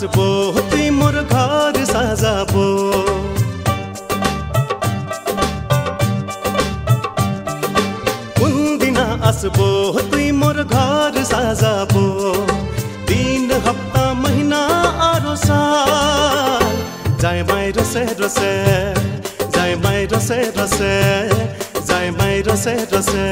सासबो होती मुरघार साजाबो उन्दिना असबो होती मुरघार साजाबो तीन हफ़्ता महीना आरो साल। जाय माय रसे रसे जाय माय रसे रसे जाय माय रसे रसे।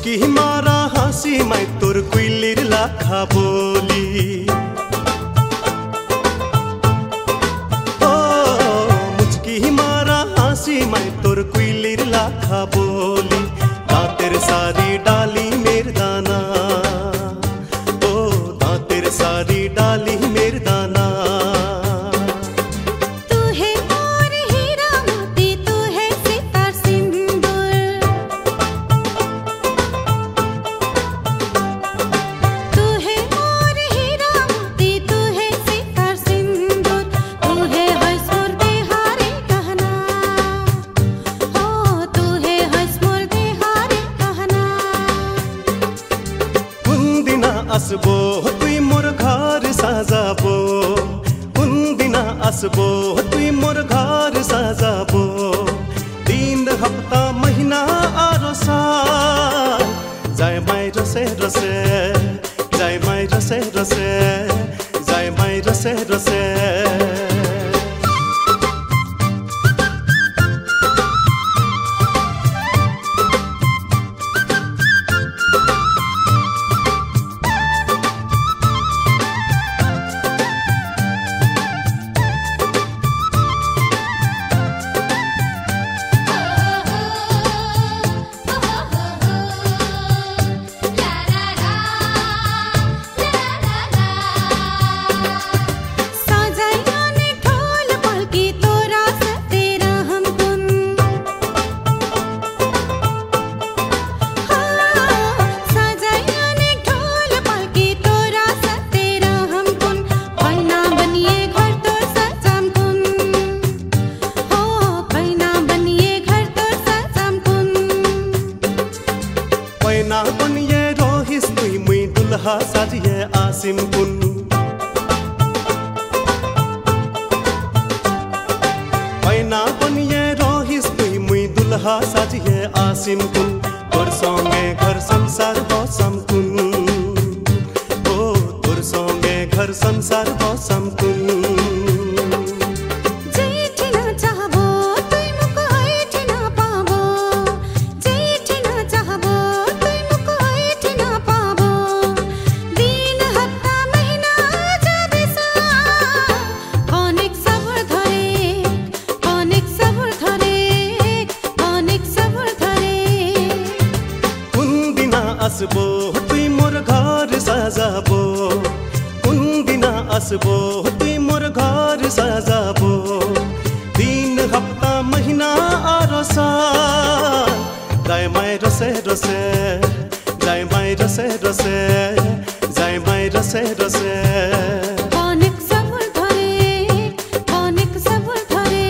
পুচকি মারা হাসি মাই তোর কুইলির লাখা বলি ও মুচকি মারা হাসি মাই তোর কুইলির লাখা বলি দাঁতের সারি ডালি মের দানা আসবো তুই মোর ঘর সাজাবো কোনদিনা আসবো তুই মোর ঘর সাজাবো দিন হপ্তা মহিনা আরো সাল যায় মাই রসে রসে যায় মাই রসে রসে ना बनिए रोहिस, तुई मुई दुल्हा साजिए आसिम कुन ना बनिए रोहिस, तुई मुई दुल्हा साजिए आसिम कुन तोर संगे घर संसार बसम कुन ओ, तोर संगे घर संसार बसम कुन আসবো তুই মোর ঘর সাজাবো কোনদিনা আসবো তুই মোর ঘর সাজাবো দিন হপ্তা মহিনা আরো সাল যায় মাই রসে রসে যায় মাই রসে রসে যায় মাই রসে রসে অনেক সবর ধরে অনেক সবর ধরে